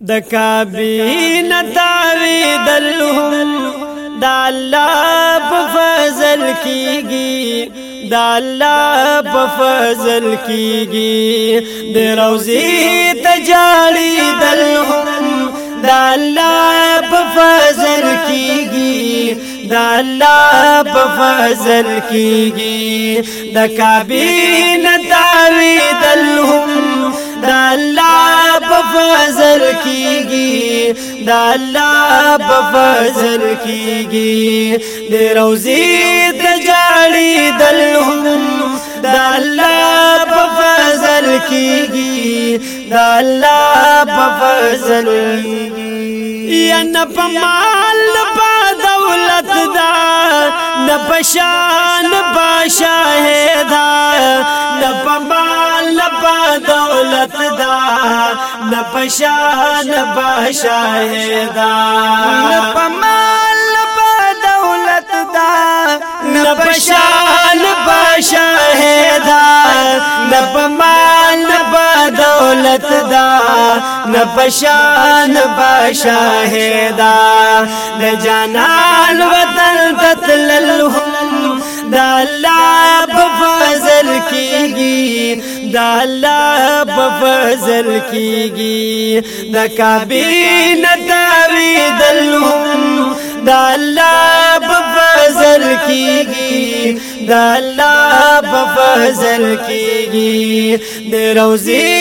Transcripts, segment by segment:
د کابین تاوی دلهم د الله په فضل کیږي د الله په فضل کیږي د روزي تجاړي دلهم د الله په فضل کیږي د الله په فضل کیږي د کابین تاوی دلهم د الله په کیږي د الله په فضل کیږي د روزي د جاړي دلهم د الله په فضل کیږي د الله په فضل یا نه په مال په دولت دا پشان بادشاہ دا نبا مال نبا دولت دا نبا شان بادشاہ دا نبا مال نہ پشان بادشاہ ہے دا نہ پمال نہ بدولت دا نہ پشان بادشاہ ہے دا نہ جانان وطن تتللہم دا اللہ بفضل کیگی دا الله په فضل کیږي د کابینه تاوی دلهم د الله په فضل کیږي د الله په فضل کیږي د روزي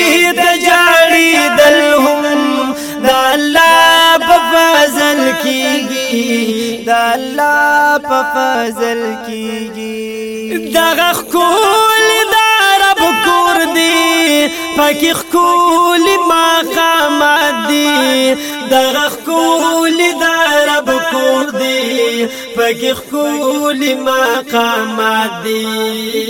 د جاړي دلهم د الله په فضل کیږي د الله په فضل کیږي دغه خپل د رب کور دی پکې خپل مقام دی دغه خپل د دی پکې خولي مقامات دی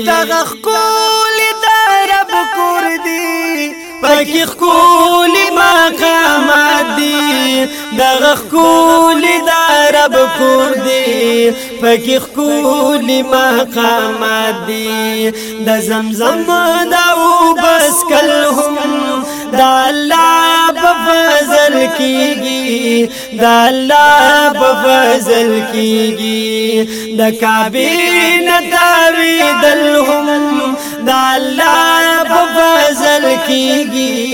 دغه خولي د رب کور دی پکې خولي مقامات دی دغه خولي د رب کور دی پکې خولي مقامات دی د زمزم دا وبس کل هم د الله په کیږي د الله په فضل کیږي د کعبه نتاوي دلهم د الله په فضل کیږي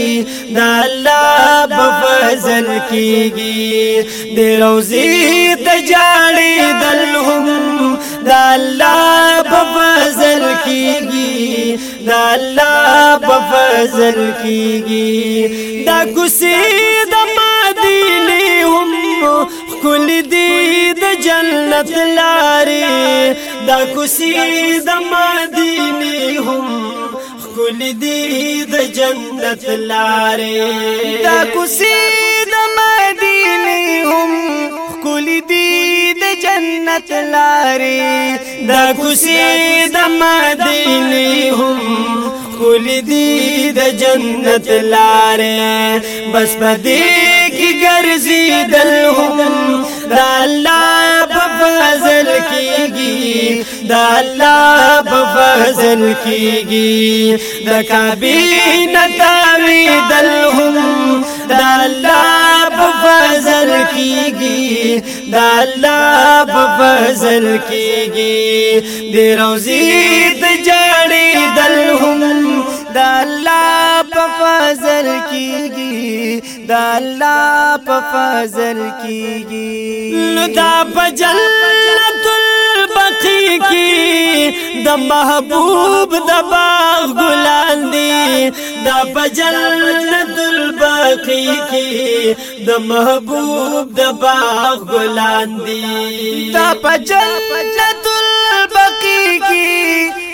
د الله په فضل کیږي د روزي د جاړي دلهم د الله په فضل کیږي د الله په فضل کیږي دا کوسي کل دی د جنت لاري دا کوسي د مدینه هم کل دی د جنت لاري دا کوسي د مدینه هم کل دی د جنت لاري دا کوسي د مدینه هم کل دی د جنت لاري بس پدې کې ګرځیدل هم دا الله په فضل کېږي دا الله په فضل کېږي د کعبه نتاویدل هم دا الله په فضل کېږي دا الله په فضل کېږي د روزي د جړې دل هم د الله په فضل کیږي د الله په فضل کیږي نو دا بجنت البقی کی د محبوب د باغ ګلان دی دا بجنت البقی کی د محبوب د باغ ګلان دی دا بجنت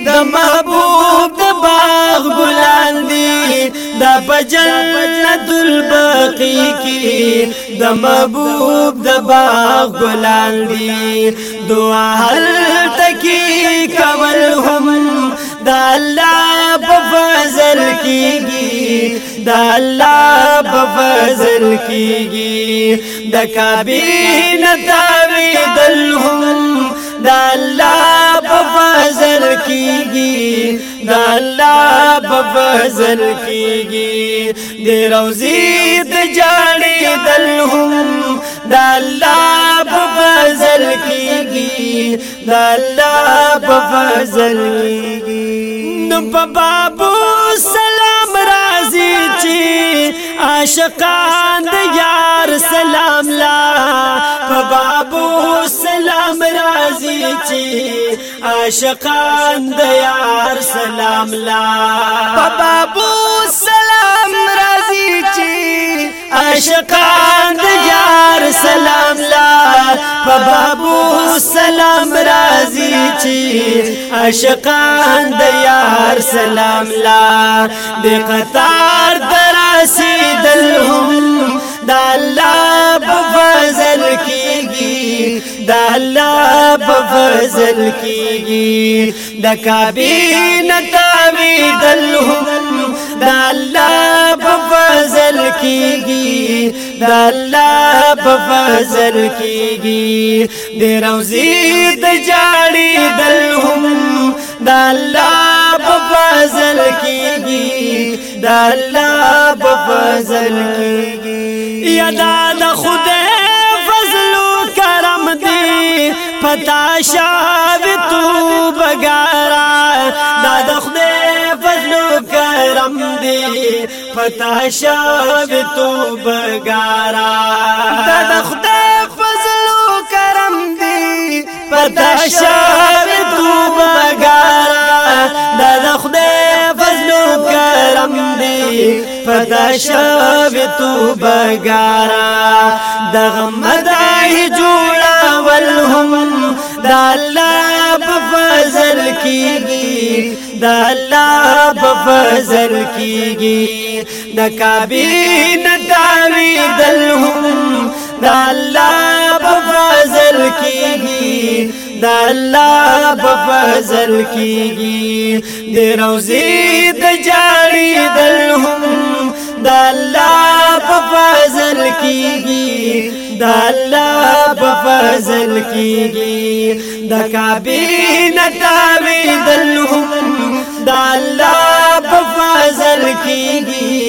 د محبوب د باغ ګلان دي د جنت البقی کی د محبوب د باغ ګلان دي دعا هر تکي کول هم د الله په فضل کیږي د الله په فضل کیږي د کابینه تاوی دل هم د الله په فضل کیږي د الله په فضل کیږي د روزي د جاړې دلهم د الله په فضل کیږي د الله په فضل کیږي نو په بابو سلام راځي چې عاشقان د یار سلام لا په رازی چی عاشقان دیار سلام لا بابو سلام رازی چی عاشقان دیار سلام لا بابو سلام رازی چی عاشقان دیار سلام لا دی قطار دراسی دلهم دا اللہ بفضل کی د الله په فضل کیږي د کعبه نتاوي دلهم د الله په فضل کیږي د الله په فضل کیږي د روزي د جاړي دلهم د الله فضل کیږي د الله په فضل کیږي یا د خدای پتا شاد تو بګارا دا د خدای فضل کرم دی پتا شاد تو بګارا دا د خدای فضل کرم دی پتا شاد تو بګارا دا د خدای فضل کرم دی پتا شاد تو بګارا دغه مدای جو هم دا الله په فضل کیږي دا الله په فضل کیږي د کعبه نداوی دل هم دا الله په فضل کیږي دا الله په فضل کیږي د روزي د جاړي دل هم دا الله په فضل کیږي دا الله پزل کیږي د کعبه نتاوي دل هم د الله په فضل کیږي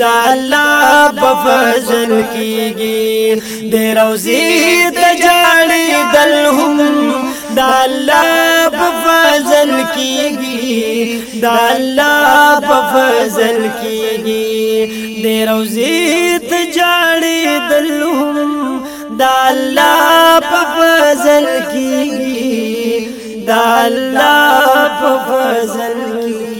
د الله په فضل کیږي د روزي د جړې دل هم د الله په فضل کیږي د الله په فضل کیږي د روزي ته جاړې دلهم د الله الله په فضل کې دا الله په فضل کې